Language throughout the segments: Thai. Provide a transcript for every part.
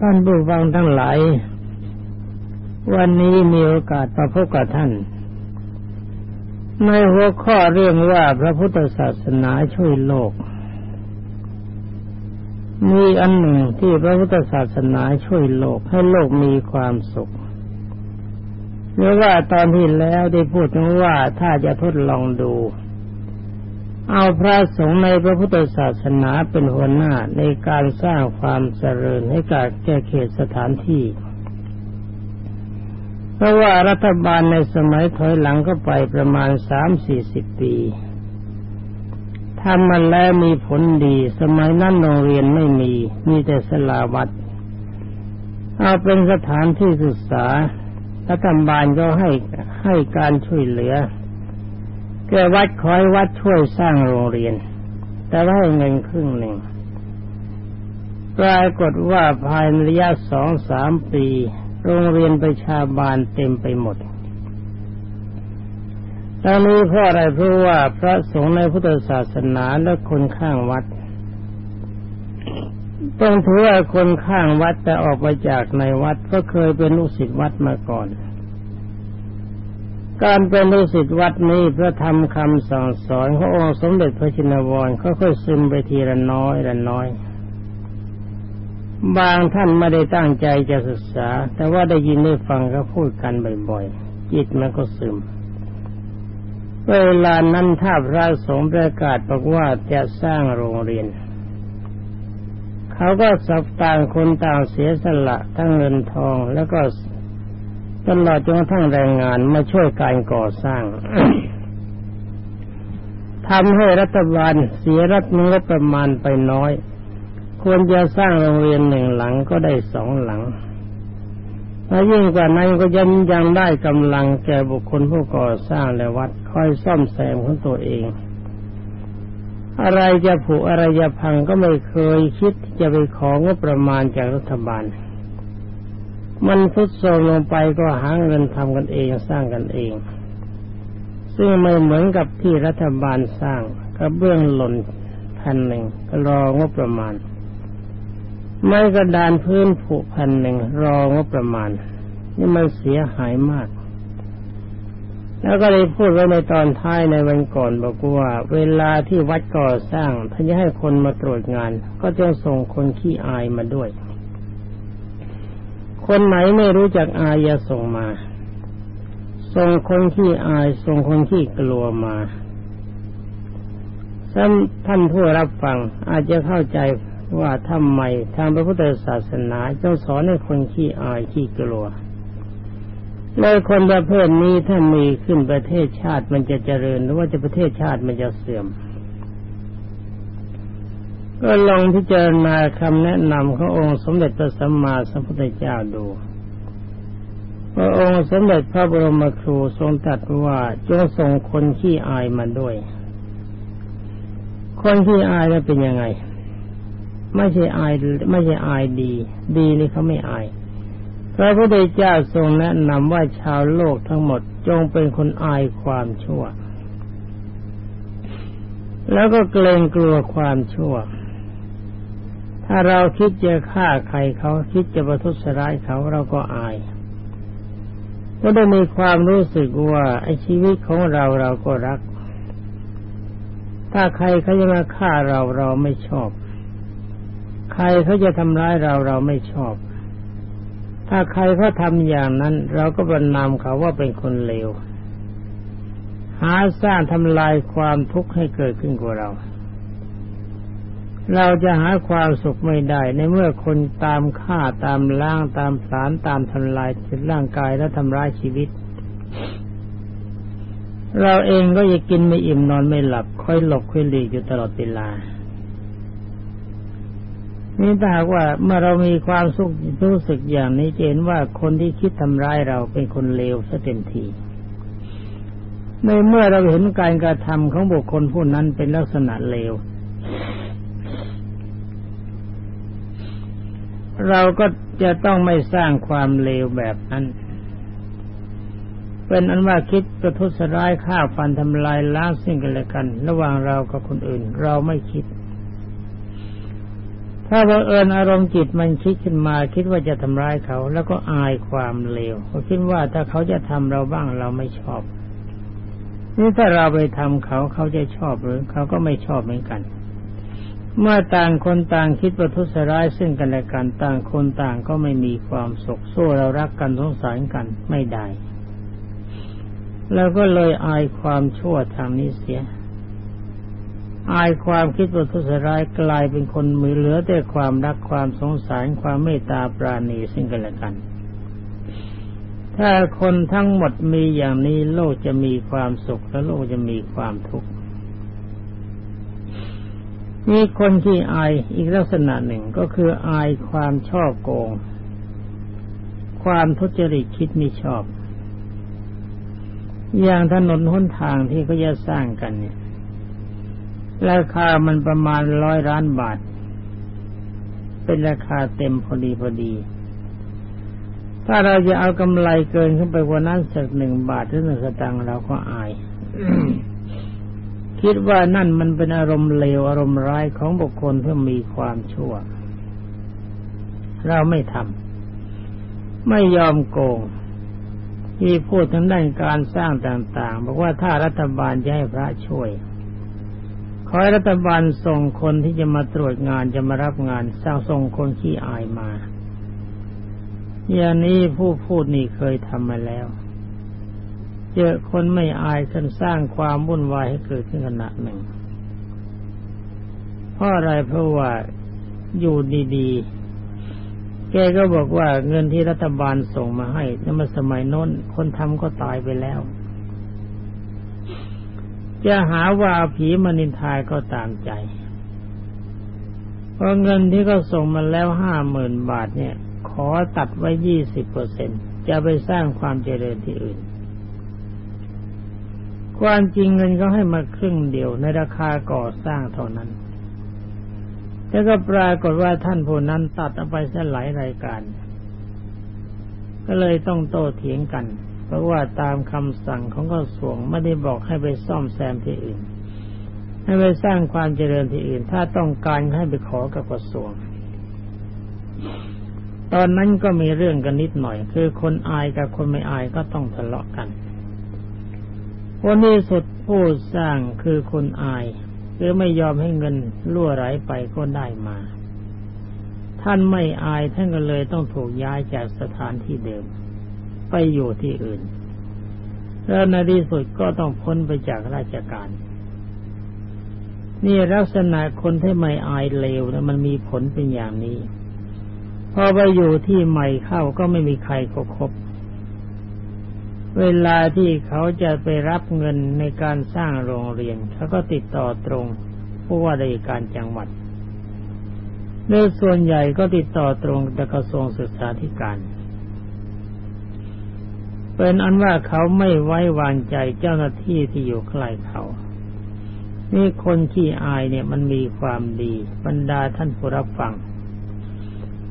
ท่านผู้ฟังทั้งหลาย วันนี้มีโอกาสมาพบกับท่าน ในหัวข้อเรื่องว่าพระพุทธศาสนาช่วยโลก มีอันหนึ่งที่พระพุทธศาสนาช่วยโลกให้โลกมีความสุขเมื่อว่าตอนที่แล้วได้พูดถึงว่าถ้าจะทดลองดู เอาพระสงฆ์ในพระพุทธศาสนาเป็นหัวหน้าในการสร้างความเจริญให้กับแก่เขตสถานที่ เพราะว่ารัฐบาลในสมัยถอยหลังก็ไปประมาณสามสี่สิบปีทำมันแล้วมีผลดี สมัยนั้นโรงเรียนไม่มี มีแต่สลาวัด เอาเป็นสถานที่ศึกษารัฐบาลก็ให้ให้การช่วยเหลือ แกวัดคอยวัดช่วยสร้างโรงเรียน แต่ได้เงินครึ่งหนึ่งปรากฏว่าภายในระยะสองสามปี โรงเรียนประชาบาลเต็มไปหมดตอนนี้เพราะอะไรเพราะว่าพระสงฆ์ในพุทธศาสนาและคนข้างวัด ต้องถือว่าคนข้างวัดแต่ออกไปจากในวัดก็เคยเป็นลูกศิษย์วัดมาก่อน การเป็นลูกศิษย์วัดนี้พระธรรมคำสั่งสอนขององค์สมเด็จพระชินวรค่อยๆซึมไปทีละน้อยละน้อย บางท่านไม่ได้ตั้งใจจะศึกษา แต่ว่าได้ยินได้ฟังเขาพูดกันบ่อยๆ จิตมันก็ซึม เวลานั้นถ้าพระสงฆ์ประกาศบอกว่าจะสร้างโรงเรียน เขาก็สับต่างคนต่างเสียสละทั้งเงินทองแล้วก็ ตลอดจนกระทั่งแรงงานมาช่วยการก่อสร้างทำให้รัฐบาลเสียรัฐงบประมาณไปน้อย ควรจะสร้างโรงเรียนหนึ่งหลังก็ได้สองหลังและยิ่งกว่านั้นก็ยังยังได้กำลังแก่บุคคลผู้ก่อสร้างและวัดคอยซ่อมแซมของตัวเอง อะไรจะผุอะไรจะพังก็ไม่เคยคิดจะไปของบประมาณจากรัฐบาล มันทุดโทรมลงไปก็หาเงินทำกันเองสร้างกันเอง ซึ่งไม่เหมือนกับที่รัฐบาลสร้างกระเบื้องหล่นพันหนึ่งรองบประมาณ ไม่กระดานพื้นผุพันหนึ่งรองบประมาณ นี่มันเสียหายมาก แล้วก็เลยพูดไว้ในตอนท้ายในวันก่อนบอกว่า เวลาที่วัดก่อสร้างถ้านจะให้คนมาตรวจงาน ก็จะส่งคนขี้อายมาด้วย คนไหนไม่รู้จักอายอย่าส่งมา ส่งคนที่อาย ส่งคนที่กลัวมาท่านผู้รับฟังอาจจะเข้าใจว่าทำไมทางพระพุทธศาสนาจ้งสอนให้คนขี้อายขี้กลัวเลยคนประเภทนี้ถ้ามีขึ้นประเทศชาติมันจะเจริญหรือว่าจะประเทศชาติมันจะเสื่อม ก็ลองพิจารณาคำแนะนำขององค์สมเด็จพระสัมมาสัมพุทธเจ้าดูพระองค์สมเด็จพระบรมครูทรงตรัสว่าจงส่งคนขี้อายมาด้วย คนขี้อายแล้วเป็นยังไง ไม่ใช่อายไม่ใช่อายดี ดีนี่เขาไม่อายพระพุทธเจ้าทรงแนะนำว่าชาวโลกทั้งหมดจงเป็นคนอายความชั่ว แล้วก็เกรงกลัวความชั่ว ถ้าเราคิดจะฆ่าใครเขาคิดจะประทุษร้ายเขาเราก็อายก็ได้มีความรู้สึกว่าไอ้ชีวิตของเราเราก็รัก ถ้าใครเขาจะมาฆ่าเราเราไม่ชอบ ใครเขาจะทำร้ายเราเราไม่ชอบ ถ้าใครเขาทำอย่างนั้น เราก็บรรนามเขาว่าเป็นคนเลว หาสร้างทำลายความทุกข์ให้เกิดขึ้นกับเรา เราจะหาความสุขไม่ได้ในเมื่อคนตามฆ่าตามล้างตามสารตามทำลายจิตร่างกายและทำร้ายชีวิต เราเองก็จะกินไม่อิ่มนอนไม่หลับค่อยหลบค่อยหลีกอยู่ตลอดเวลานี่ถ้าหากว่าเมื่อเรามีความสุขรู้สึกอย่างนี้เห็นว่าคนที่คิดทำร้ายเราเป็นคนเลวซะเต็มทีในเมื่อเราเห็นการกระทำของบุคคลผู้นั้นเป็นลักษณะเลว เราก็จะต้องไม่สร้างความเลวแบบนั้น เป็นอันว่าคิดประทุษร้ายฆ่าฟันทำลายล้างสิ่งกันและกัน ระหว่างเรากับคนอื่น เราไม่คิด ถ้าบังเอิญอารมณ์จิตมันคิดขึ้นมา คิดว่าจะทำร้ายเขา แล้วก็อายความเลวเขาคิดว่าถ้าเขาจะทำเราบ้างเราไม่ชอบนี่ถ้าเราไปทำเขาเขาจะชอบหรือเขาก็ไม่ชอบเหมือนกัน เมื่อต่างคนต่างคิดประทุษร้ายซึ่งกันและกันต่างคนต่างก็ไม่มีความสุขสู้เรารักกันสงสารกันไม่ได้แล้วก็เลยอายความชั่วทางนี้เสีย อายความคิดประทุษร้ายกลายเป็นคนมือเหลือแต่ความรักความสงสารความเมตตาปราณีซึ่งกันและกัน ถ้าคนทั้งหมดมีอย่างนี้โลกจะมีความสุขและโลกจะมีความทุกข์ มีคนที่อายอีกลักษณะหนึ่งก็คืออายความชอบโกง ความทุจริตคิดไม่ชอบ อย่างถนนหนทางที่เขาจะสร้างกันเนี่ย ราคามันประมาณร้อยล้านบาท เป็นราคาเต็มพอดีพอดี ถ้าเราจะเอากำไรเกินขึ้นไปกว่านั้นสักหนึ่งบาทหรือหนึ่งสตางค์เราก็อาย คิดว่านั่นมันเป็นอารมณ์เลวอารมณ์ร้ายของบุคคลเพื่อมีความชั่ว เราไม่ทำไม่ยอมโกง ที่พูดทั้งด้านการสร้างต่าง ๆ บอกว่าถ้ารัฐบาลจะให้พระช่วย ขอให้รัฐบาลส่งคนที่จะมาตรวจงานจะมารับงานสร้างส่งคนขี้อายมาอย่างนี้ผู้พูดนี่เคยทำมาแล้ว เจอคนไม่อายกันสร้างความวุ่นวายให้เกิดขึ้นขณะหนึ่งเพราะอะไรเพราะว่าอยู่ดีๆ แกก็บอกว่าเงินที่รัฐบาลส่งมาให้นั่นมาสมัยโน้น คนทำก็ตายไปแล้ว จะหาว่าผีมนินทายก็ตามใจ เพราะเงินที่เขาส่งมาแล้วห้าหมื่นบาทเนี่ย ขอตัดไว้ยี่สิบเปอร์เซ็นจะไปสร้างความเจริญที่อื่น ความจริงเงินเขาให้มาครึ่งเดียวในราคาก่อสร้างเท่านั้นแล้วก็ปรากฏว่าท่านผู้นั้นตัดเอาไปซะหลายรายการ ก็เลยต้องโต้เถียงกัน เพราะว่าตามคำสั่งของกระทรวงไม่ได้บอกให้ไปซ่อมแซมที่อื่น ให้ไปสร้างความเจริญที่อื่น ถ้าต้องการให้ไปขอกับกระทรวง ตอนนั้นก็มีเรื่องกันนิดหน่อย คือคนอายกับคนไม่อายก็ต้องทะเลาะกัน คนที่สุดผู้สร้างคือคนอายคือไม่ยอมให้เงินล่วไหลไปก็ได้มา ท่านไม่อายท่านก็เลยต้องถูกย้ายจากสถานที่เดิม ไปอยู่ที่อื่น แล้วในที่สุดก็ต้องพ้นไปจากราชการ นี่ลักษณะคนที่ไม่อายเลวนะมันมีผลเป็นอย่างนี้ พอไปอยู่ที่ใหม่เข้าก็ไม่มีใครคบ เวลาที่เขาจะไปรับเงินในการสร้างโรงเรียน เขาก็ติดต่อตรงผู้ว่าราชการจังหวัดโดยส่วนใหญ่ก็ติดต่อตรงกับกระทรวงศึกษาธิการ เป็นอันว่าเขาไม่ไว้วางใจเจ้าหน้าที่ที่อยู่ใกล้เขา นี่คนที่อายเนี่ยมันมีความดี บรรดาท่านผู้รับฟัง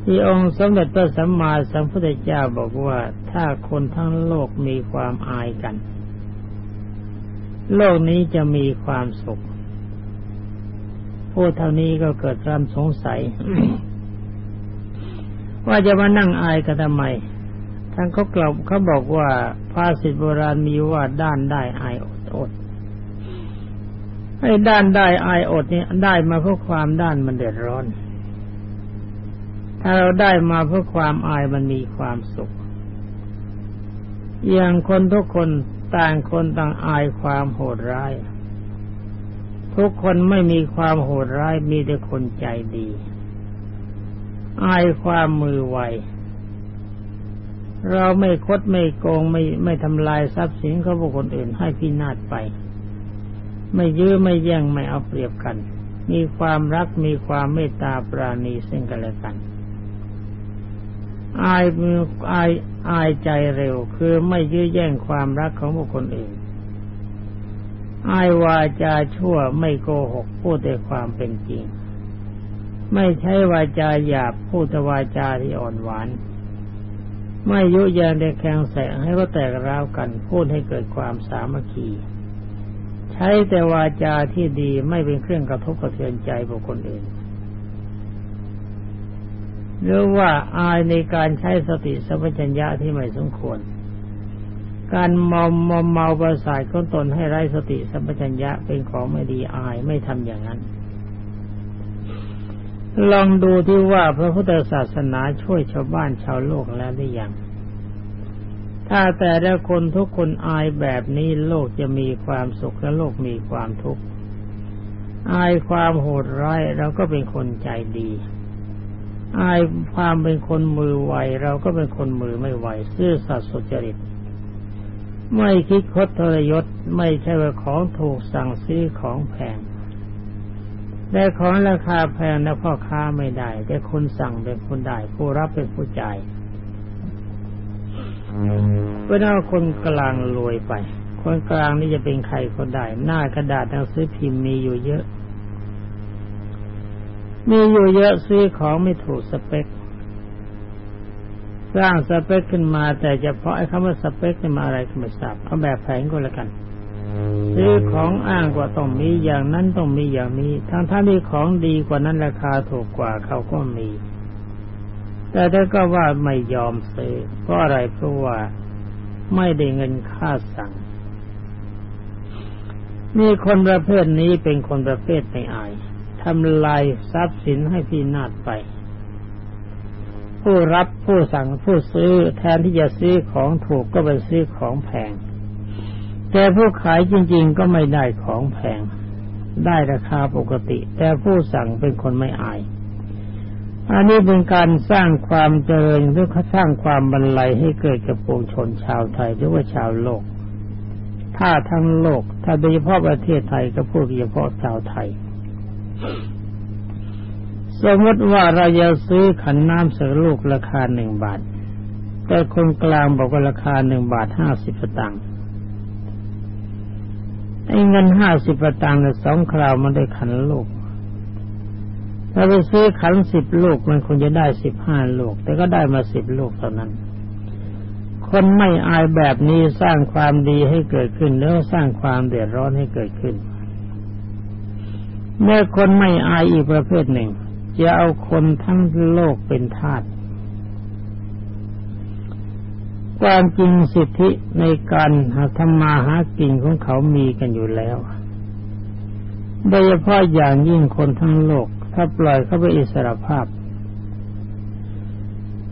ที่องค์สมเด็จพระสัมมาสัมพุทธเจ้าบอกว่าถ้าคนทั้งโลกมีความอายกัน โลกนี้จะมีความสุขพูดเท่านี้ก็เกิดความสงสัย ว่าจะมานั่งอายกันทำไมท่านเขากล่าวเขาบอกว่าภาษิตโบราณมีว่าด้านได้อายอดอดให้ด้านได้อายอดนี่ได้มาเพราะความด้านมันเดือดร้อน ถ้าเราได้มาเพราะความอายมันมีความสุข อย่างคนทุกคนต่างคนต่างอายความโหดร้าย ทุกคนไม่มีความโหดร้ายมีแต่คนใจดี อายความมือไวเราไม่คดไม่โกงไม่ไม่ทำลายทรัพย์สินของบุคคลอื่นให้พินาศไป ไม่ยื้อไม่แย่งไม่เอาเปรียบกัน มีความรักมีความเมตตาปราณีซึ่งกันและกัน อายมืออายอายใจเร็ว คือไม่ยื้อแย่งความรักของบุคคลอื่นอายวาจาชั่วไม่โกหกพูดแต่ความเป็นจริง ไม่ใช่วาจาหยาบพูดแต่วาจาที่อ่อนหวาน ไม่ยุยงเด็กแข่งแสงให้ก็แตกร้าวกันพูดให้เกิดความสามัคคี ใช้แต่วาจาที่ดีไม่เป็นเครื่องกระทบกระเทือนใจบุคคลอื่น หรือว่าอายในการใช้สติสัมปชัญญะที่ไม่สมควร การมอมมอมเมาประสาทของตนให้ไร้สติสัมปชัญญะเป็นของไม่ดีอายไม่ทำอย่างนั้น ลองดูที่ว่าพระพุทธศาสนาช่วยชาวบ้านชาวโลกแล้วหรือยังถ้าแต่ละคนทุกคนอายแบบนี้โลกจะมีความสุขและโลกมีความทุกข์อายความโหดร้ายเราก็เป็นคนใจดี อายความเป็นคนมือไวเราก็เป็นคนมือไม่ไวซื่อสัตย์สุจริต ไม่คิดคดทรยศไม่ใช่ว่าของถูกสั่งซื้อของแพงแต่ของราคาแพงนะพ่อค้าไม่ได้ แต่คนสั่งเป็นคนได้ ผู้รับเป็นผู้จ่ายเพื่อเอาคนกลางรวยไป คนกลางนี่จะเป็นใครก็ได้ หน้ากระดาษหนังสือพิมพ์มีอยู่เยอะ มีอยู่เยอะซื้อของไม่ถูกสเปค สร้างสเปคขึ้นมา แต่จะเพาะไอ้คำว่าสเปคขึ้นมาอะไรก็ไม่ทราบเอาแบบแผงก็แล้วกันซื้อของอ้างกว่าต้องมีอย่างนั้นต้องมีอย่างนี้ทั้งท่านี่ของดีกว่านั้นราคาถูกกว่าเขาก็มี แต่ถ้าก็ว่าไม่ยอมซื้อเพราะอะไรเพราะว่าไม่ได้เงินค่าสั่งนี่คนประเภทนี้เป็นคนประเภทไม่อาย ทำลายทรัพย์สินให้พี่นาดไป ผู้รับผู้สั่งผู้ซื้อแทนที่จะซื้อของถูกก็ไปซื้อของแพง แต่ผู้ขายจริง ๆ ก็ไม่ได้ของแพง ได้ราคาปกติ แต่ผู้สั่งเป็นคนไม่อายอันนี้เป็นการสร้างความเจริญหรือสร้างความบรรลัยให้เกิดกับปวงชนชาวไทยหรือว่าชาวโลก ถ้าทั้งโลก ถ้าโดยเฉพาะประเทศไทยก็พูดเฉพาะชาวไทย สมมติว่าเราจะซื้อขันน้ำสักลูกราคาหนึ่งบาท แต่คนกลางบอกว่าราคาหนึ่งบาทห้าสิบตางค์ไอ้เงินห้าสิบตางค์เนี่ยสองคราวมันได้ขันลูกถ้าไปซื้อขันสิบลูกมันคงจะได้สิบห้าลูก แต่ก็ได้มาสิบลูกเท่านั้น คนไม่อายแบบนี้สร้างความดีให้เกิดขึ้นแล้วสร้างความเดือดร้อนให้เกิดขึ้น เมื่อคนไม่อายอีกประเภทหนึ่ง จะเอาคนทั้งโลกเป็นทาสความจริงสิทธิในการหาธรรมาหากินของเขามีกันอยู่แล้วโดยเฉพาะอย่างยิ่งคนทั้งโลก ถ้าปล่อยเขาไปอิสระภาพ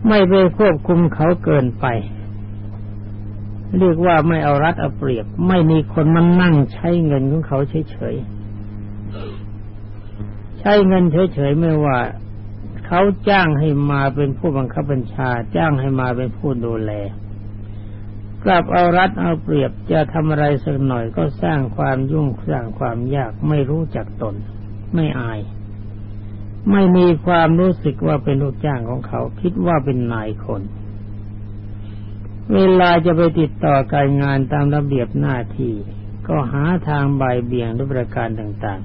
ไม่ไปควบคุมเขาเกินไป เรียกว่าไม่เอารัดเอาเปรียบ ไม่มีคนมานั่งใช้เงินของเขาเฉยๆ ใช้เงินเฉยๆไม่ว่า เขาจ้างให้มาเป็นผู้บังคับบัญชา จ้างให้มาเป็นผู้ดูแล กลับเอารัดเอาเปรียบจะทำอะไรสักหน่อยก็สร้างความยุ่งสร้างความยากไม่รู้จักตน ไม่อาย ไม่มีความรู้สึกว่าเป็นลูกจ้างของเขา คิดว่าเป็นนายคน เวลาจะไปติดต่อการงานตามระเบียบหน้าที่ก็หาทางใบเบี่ยงด้วยประการต่าง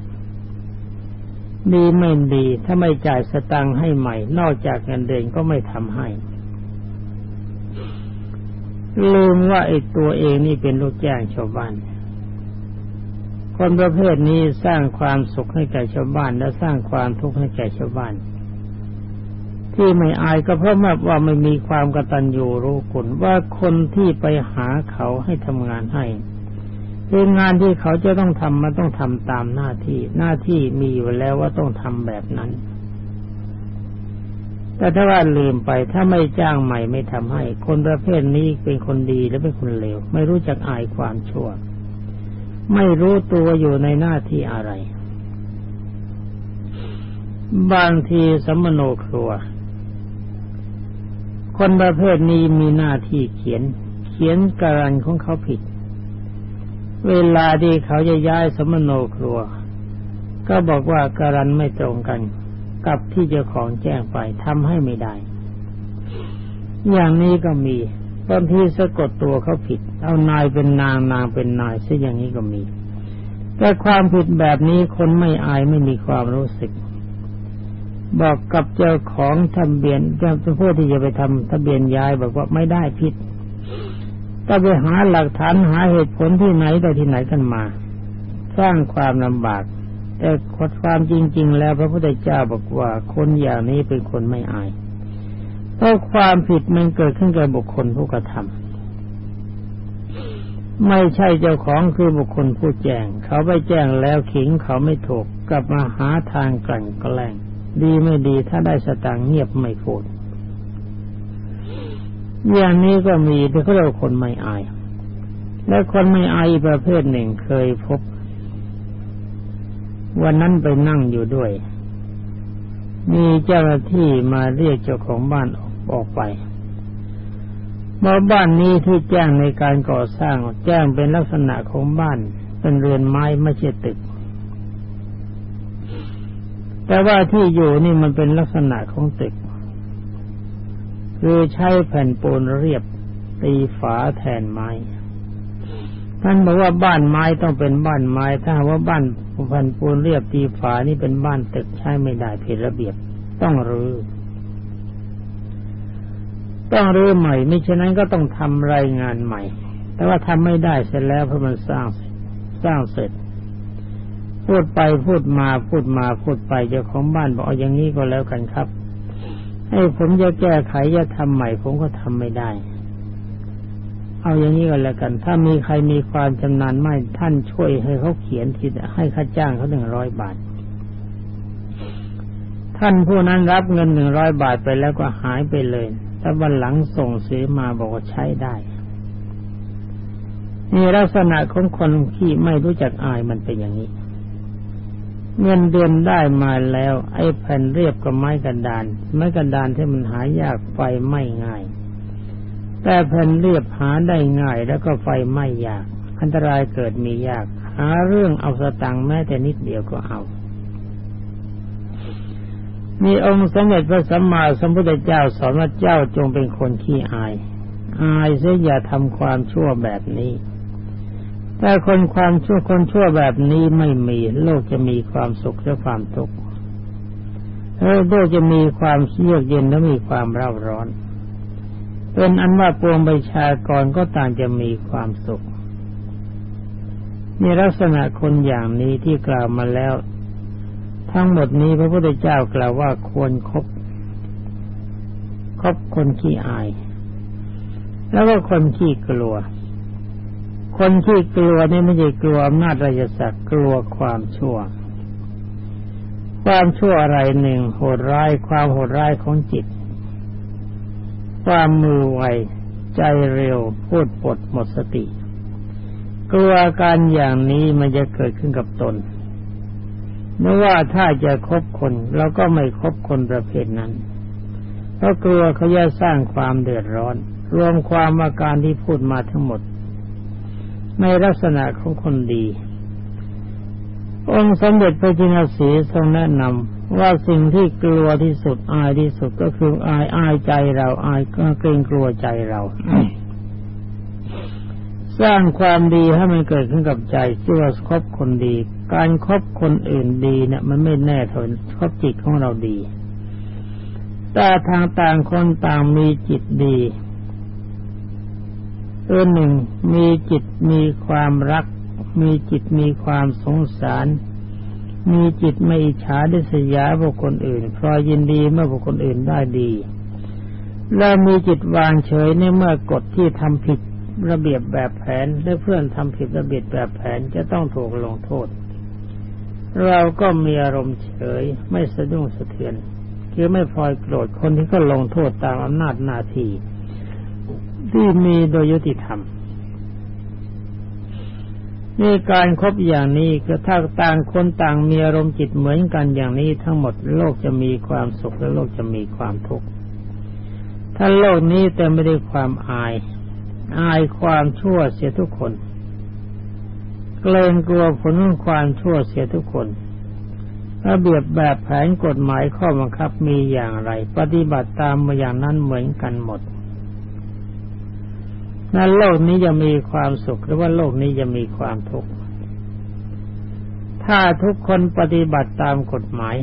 ดีไม่ดี ถ้าไม่จ่ายสตังค์ให้ใหม่ นอกจากเงินเดือนก็ไม่ทำให้ ลืมว่าไอ้ตัวเองนี่เป็นลูกจ้างชาวบ้าน คนประเภทนี้สร้างความสุขให้แก่ชาวบ้าน และสร้างความทุกข์ให้แก่ชาวบ้าน ที่ไม่อายก็เพราะว่าไม่มีความกตัญญูรู้คุณว่าคนที่ไปหาเขาให้ทำงานให้ คืองานที่เขาจะต้องทำมันต้องทำตามหน้าที่ หน้าที่มีอยู่แล้วว่าต้องทำแบบนั้น แต่ถ้าว่าลืมไปถ้าไม่จ้างใหม่ไม่ทำให้ คนประเภทนี้เป็นคนดีและเป็นคนเลว ไม่รู้จักอายความชั่ว ไม่รู้ตัวอยู่ในหน้าที่อะไร บางทีสมโนครัว คนประเภทนี้มีหน้าที่เขียน เขียนการันของเขาผิด เวลาที่เขาจะย้ายสมโนครัว ก็บอกว่าการันไม่ตรงกันกับที่เจ้าของแจ้งไปทำให้ไม่ได้ อย่างนี้ก็มีบางทีสะกดตัวเขาผิด เอานายเป็นนางนางเป็นนายซะอย่างนี้ก็มี แต่ความผิดแบบนี้คนไม่อายไม่มีความรู้สึก บอกกับเจ้าของทะเบียนเจ้าผู้ที่จะไปทำทะเบียนย้ายบอกว่าไม่ได้ผิด ก็ไปหาหลักฐานหาเหตุผลที่ไหนแต่ที่ไหนกันมา สร้างความลำบาก แต่ความจริง ๆ แล้วพระพุทธเจ้าบอกว่าคนอย่างนี้เป็นคนไม่อายเพราะความผิดมันเกิดขึ้นกับบุคคลผู้กระทำไม่ใช่เจ้าของคือบุคคลผู้แจ้ง เขาไปแจ้งแล้วขิงเขาไม่ถูกกลับมาหาทางกลั่นแกล้งดีไม่ดีถ้าได้สตางเงียบไม่พูด อย่างนี้ก็มีแต่เขาเรียกคนไม่อาย และคนไม่อายประเภทหนึ่งเคยพบ วันนั้นไปนั่งอยู่ด้วย มีเจ้าหน้าที่มาเรียกเจ้าของบ้านออกไปมาบ้านนี้ที่แจ้งในการก่อสร้างแจ้งเป็นลักษณะของบ้าน เป็นเรือนไม้ไม่ใช่ตึก แต่ว่าที่อยู่นี่มันเป็นลักษณะของตึก คือใช้แผ่นปูนเรียบตีฝาแทนไม้ท่านบอกว่าบ้านไม้ต้องเป็นบ้านไม้ ถ้าว่าบ้านแผ่นปูนเรียบตีฝานี่เป็นบ้านตึกใช้ไม่ได้ผิดระเบียบต้องรื้อต้องรื้อใหม่ไม่เช่นนั้นก็ต้องทำรายงานใหม่ แต่ว่าทำไม่ได้เสร็จแล้วเพราะมันสร้างสร้างเสร็จ พูดไปพูดมาพูดมาพูดไปเจ้าของบ้านบอกเอาอย่างนี้ก็แล้วกันครับ ให้ผมจะแก้ไขจะทำใหม่ ผมก็ทำไม่ได้ เอาอย่างนี้ก็แล้วกัน ถ้ามีใครมีความชำนาญไม่ท่านช่วยให้เขาเขียนทีให้ค่าจ้างเขาหนึ่งร้อยบาท ท่านผู้นั้นรับเงินหนึ่งร้อยบาทไปแล้วก็หายไปเลยแต่วันหลังส่งซื้อมาบอกว่าใช้ได้นี่ลักษณะของคนที่ไม่รู้จักอายมันเป็นอย่างนี้ เงินเดือนได้มาแล้ว ไอ้แผ่นเรียบกับไม้กระดาน ไม้กระดานที่มันหายากไฟไม่ง่าย แต่แผ่นเรียบหาได้ง่ายแล้วก็ไฟไม่ยาก อันตรายเกิดมียาก หาเรื่องเอาสตังค์แม้แต่นิดเดียวก็เอามีองค์สมเด็จพระสัมมาสัมพุทธเจ้าสอนว่าเจ้าจงเป็นคนขี้อาย อายเสียอย่าทำความชั่วแบบนี้ แต่คนความชั่วคนชั่วแบบนี้ไม่มีโลกจะมีความสุขและความทุกข์โลกจะมีความเยือกเย็นและมีความเร่าร้อน เป็นอันว่าปวงประชากรก็ต่างจะมีความสุขมีลักษณะคนอย่างนี้ที่กล่าวมาแล้ว ทั้งหมดนี้พระพุทธเจ้ากล่าวว่าควรครบคบคนขี้อาย แล้วก็คนขี้กลัว คนขี้กลัวนี่ไม่ใช่กลัวอำนาจราชสักกลัวความชั่ว ความชั่วอะไรหนึ่งโหดร้ายความโหดร้ายของจิต ความมือไวใจเร็วพูดปดหมดสติ กลัวการอย่างนี้มันจะเกิดขึ้นกับตนไม่ว่าถ้าจะคบคนเราก็ไม่คบคนประเภทนั้น เพราะกลัวเขาจะสร้างความเดือดร้อน รวมความอาการที่พูดมาทั้งหมด ในลักษณะของคนดี องค์สมเด็จพระจินสีทรงแนะนำว่าสิ่งที่กลัวที่สุดอายที่สุดก็คืออายอายใจเราอายก็เกรงกลัวใจเราสร้างความดีให้มันเกิดขึ้นกับใจชื่อว่าคบคนดี การครบคนอื่นดีเนี่ย มันไม่แน่ทนคบจิตของเราดีแต่ทางต่างคนต่างมีจิตดี เออหนึ่งมีจิตมีความรัก มีจิตมีความสงสาร มีจิตไม่อิจฉาดิษยาบุคคลอื่นพรอยยินดีเมื่อบุคคลอื่นได้ดี และมีจิตวางเฉยในเมื่อกฎที่ทำผิดระเบียบแบบแผนและเพื่อนทำผิดระเบียบแบบแผนจะต้องถูกลงโทษ เราก็มีอารมณ์เฉยไม่สะดุ้งสะเทือน คือไม่พลอยโกรธคนที่ก็ลงโทษตามอำนาจหน้าที่ ที่มีโดยยุติธรรมนี่การครบอย่างนี้ก็ถ้าต่างคนต่างมีอารมณ์จิตเหมือนกันอย่างนี้ทั้งหมดโลกจะมีความสุขและโลกจะมีความทุกข์ถ้าโลกนี้แต่ไม่ได้ความอาย อายความชั่วเสียทุกคน เกรงกลัวผลของความชั่วเสียทุกคนระเบียบแบบแผนกฎหมายข้อบังคับมีอย่างไร ปฏิบัติตามมาอย่างนั้นเหมือนกันหมด นั้นโลกนี้จะมีความสุขหรือว่าโลกนี้จะมีความทุกข์ถ้าทุกคนปฏิบัติตามกฎหมาย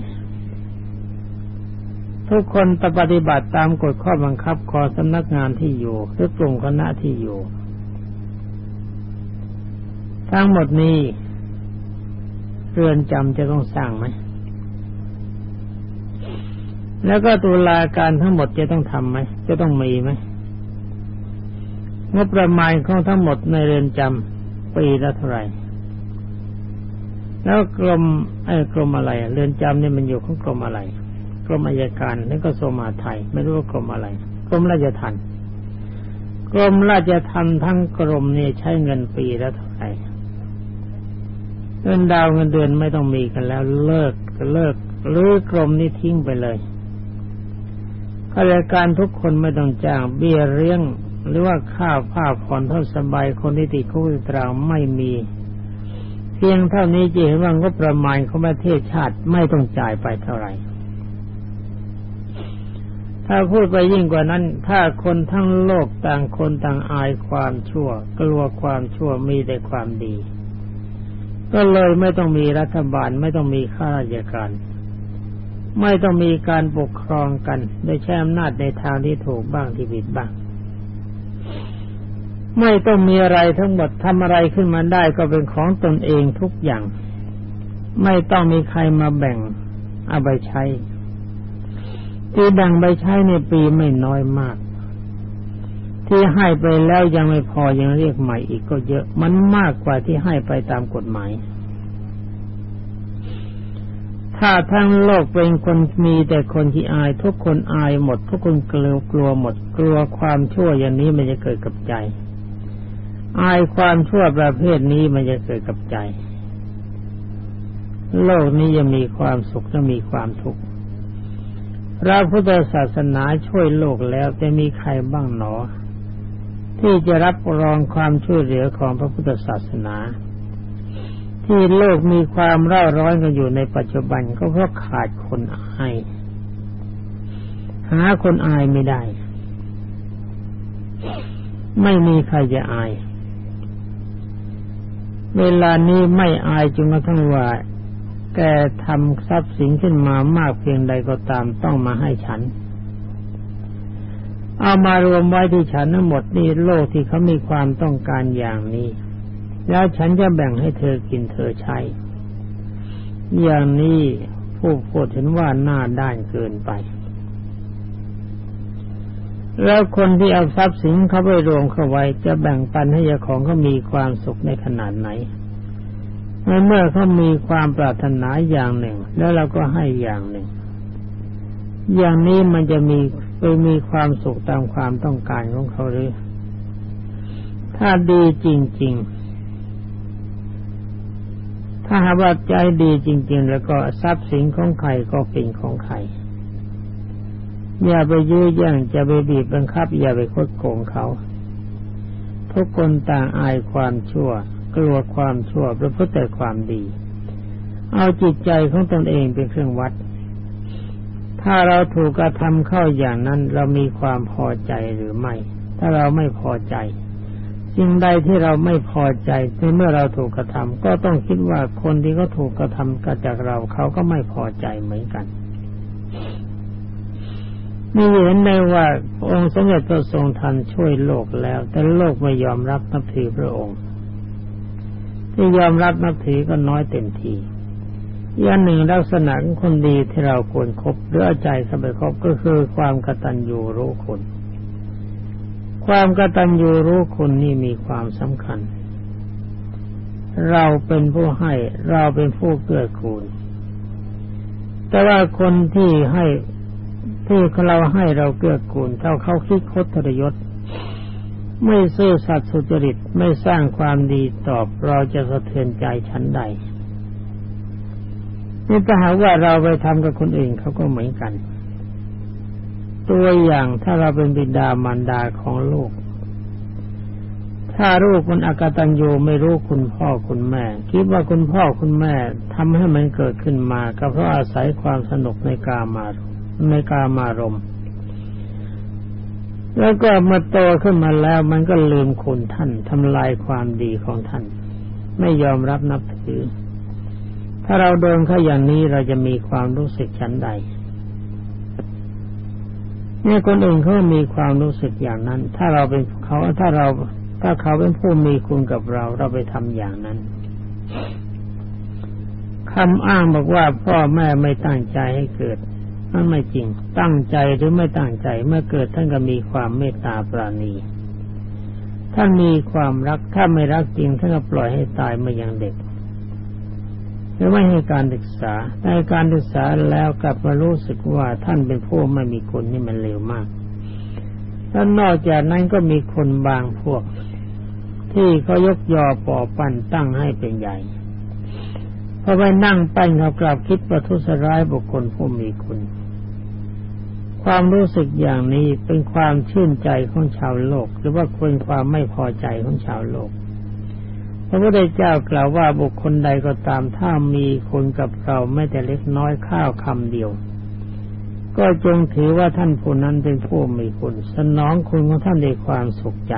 ทุกคนจะปฏิบัติตามกฎข้อบังคับของสำนักงานที่อยู่หรือกลุ่มคณะที่อยู่ ทั้งหมดนี้เรือนจำจะต้องสร้างไหมแล้วก็ตุลาการทั้งหมดจะต้องทำไหมจะต้องมีไหม งบประมาณของทั้งหมดในเรือนจำปีละเท่าไหร่แล้วกรมไอ้กรมอะไร เรือนจำเนี่ยมันอยู่ของกรมอะไร กรมอายการแล้วก็สมาไทย ไม่รู้ว่ากรมอะไร กรมราชทัณฑ์กรมราชทัณฑ์ทั้งกรมเนี่ยใช้เงินปีละเท่าไหร่เงินดาวเงินเดือนไม่ต้องมีกันแล้วเลิกเลิกหรือกรมนี้ทิ้งไปเลยข้าราชการทุกคนไม่ต้องจ้างเบี้ยเลี้ยง หรือว่าข้าวผ้าผ่อนเท่าสบายคนที่ติดคุกตรางไม่มี เพียงเท่านี้จะเห็นว่างบประมาณของประเทศชาติไม่ต้องจ่ายไปเท่าไหร่ ถ้าพูดไปยิ่งกว่านั้น ถ้าคนทั้งโลกต่างคนต่างอายความชั่ว กลัวความชั่วมีแต่ความดี ก็เลยไม่ต้องมีรัฐบาลไม่ต้องมีข้าราชการไม่ต้องมีการปกครองกันโดยใช้อำนาจในทางที่ถูกบ้างที่ผิดบ้าง ไม่ต้องมีอะไรทั้งหมดทำอะไรขึ้นมาได้ก็เป็นของตนเองทุกอย่าง ไม่ต้องมีใครมาแบ่งเอาไปใช้ที่แบ่งไปใช้ในปีไม่น้อยมาก ที่ให้ไปแล้วยังไม่พอยังเรียกใหม่อีกก็เยอะมันมากกว่าที่ให้ไปตามกฎหมาย ถ้าทั้งโลกเป็นคนมีแต่คนที่อาย ทุกคนอายหมด ทุกคนกลัวกลัวหมด กลัวความชั่วอย่างนี้มันจะเกิดกับใจ อายความชั่วประเภทนี้มันจะเกิดกับใจ โลกนี้ยังมีความสุขและมีความทุกข์พระพุทธศาสนาช่วยโลกแล้วจะมีใครบ้างหนอ ที่จะรับรองความช่วยเหลือของพระพุทธศาสนา ที่โลกมีความเร่าร้อนกันอยู่ในปัจจุบันก็เพราะขาดคนอายหาคนอายไม่ได้ ไม่มีใครจะอาย เวลานี้ไม่อายจนกระทั่งว่าแกทำทรัพย์สินขึ้นมามากเพียงใดก็ตามต้องมาให้ฉัน เอามารวมไว้ที่ฉันทั้งหมดนี่โลกที่เขามีความต้องการอย่างนี้ แล้วฉันจะแบ่งให้เธอกินเธอใช้ อย่างนี้ผู้พูดเห็นว่าหน้าด้านเกินไป แล้วคนที่เอาทรัพย์สินเขาไปรวมเข้าไว้ จะแบ่งปันให้เจ้าของเขามีความสุขในขนาดไหนเมื่อเขามีความปรารถนาอย่างหนึ่ง แล้วเราก็ให้อย่างหนึ่ง อย่างนี้มันจะมีไปมีความสุขตามความต้องการของเขาหรือ ถ้าดีจริง ๆ ถ้าหากว่าใจดีจริง ๆ แล้วก็ทรัพย์สินของใครก็เป็นของใคร อย่าไปยื้อแย่งจะไปบีบบังคับ อย่าไปคดโกงเขา ทุกคนต่างอายความชั่ว กลัวความชั่วประพฤติแต่ความดี เอาจิตใจของตนเองเป็นเครื่องวัด ถ้าเราถูกกระทำเข้าอย่างนั้น เรามีความพอใจหรือไม่ ถ้าเราไม่พอใจสิ่งใดที่เราไม่พอใจในเมื่อเราถูกกระทำก็ต้องคิดว่าคนที่เขาถูกกระทำกับจากเราเขาก็ไม่พอใจเหมือนกัน นี่เห็นได้ว่าองค์สมเด็จพระทรงทันช่วยโลกแล้ว แต่โลกไม่ยอมรับนับถือพระองค์ ที่ยอมรับนับถือก็น้อยเต็มทีอย่างหนึ่งลักษณะของคนดีที่เราควรครบหรือเอาใจเข้าไปคบก็คือความกตัญญูรู้คนความกตัญญูรู้คนนี่มีความสำคัญ เราเป็นผู้ให้เราเป็นผู้เกื้อกูลแต่ว่าคนที่ให้ ที่เราให้เราเกื้อกูลเท่าเขาคิดคดทรยศ ไม่ซื่อสัตย์สุจริตไม่สร้างความดีตอบเราจะสะเทือนใจชั้นใดนี่ถ้าหากว่าเราไปทำกับคนอื่นเขาก็เหมือนกัน ตัวอย่างถ้าเราเป็นบิดามารดาของลูก ถ้าลูกมันอากตัญญูไม่รู้คุณพ่อคุณแม่ คิดว่าคุณพ่อคุณแม่ทำให้มันเกิดขึ้นมา ก็เพราะอาศัยความสนุกในกามารม ในกามารมแล้วก็มาโตขึ้นมาแล้วมันก็ลืมคุณท่านทำลายความดีของท่าน ไม่ยอมรับนับถือ ถ้าเราเดินเข้าอย่างนี้เราจะมีความรู้สึกชั้นใดเนี่ยคนอื่นเขามีความรู้สึกอย่างนั้น ถ้าเราเป็นเขาถ้าเราถ้าเขาเป็นผู้มีคุณกับเรา เราไปทำอย่างนั้นคำอ้างบอกว่าพ่อแม่ไม่ตั้งใจให้เกิด นั่นไม่จริง ตั้งใจหรือไม่ตั้งใจเมื่อเกิดท่านก็มีความเมตตาปราณีท่านมีความรักถ้าไม่รักจริงท่านก็ปล่อยให้ตายมาอย่างเด็กหรือไม่ให้การศึกษาในการศึกษาแล้วกลับมารู้สึกว่าท่านเป็นผู้ไม่มีคนนี่มันเลวมากท่านนอกจากนั้นก็มีคนบางพวก ที่เขายกยอปอปั่นตั้งให้เป็นใหญ่พอไปนั่งปั้นเขากลับคิดประทุษร้ายบุคคลผู้มีคุณ ความรู้สึกอย่างนี้เป็นความชื่นใจของชาวโลก หรือว่าคนความไม่พอใจของชาวโลก พระพุทธเจ้ากล่าวว่าบุคคลใดก็ตามถ้ามีคนกับเราไม่แต่เล็กน้อยข้าวคำเดียว ก็จงถือว่าท่านผู้นั้นเป็นผู้มีคุณสนองคุณของท่านด้วยความสุขใจ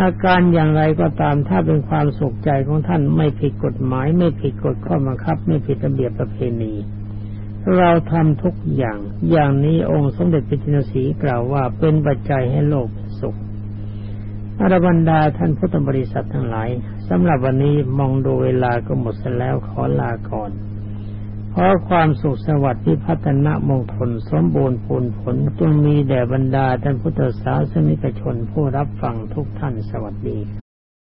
อาการอย่างไรก็ตามถ้าเป็นความสุขใจของท่านไม่ผิดกฎหมาย ไม่ผิดกฎข้อบังคับ ไม่ผิดระเบียบประเพณี เราทำทุกอย่าง อย่างนี้องค์สมเด็จพระจินสีกล่าวว่าเป็นปัจจัยให้โลกสุขอรบรรดาท่านพุทธบริษัททั้งหลายสำหรับวันนี้มองดูเวลาก็หมดแล้วขอลาก่อนขอความสุขสวัสดิ์ที่พัฒนามงคลสมบูรณ์ผลผลจงมีแด่บรรดาท่านพุทธศาสนิกชนผู้รับฟังทุกท่านสวัสดี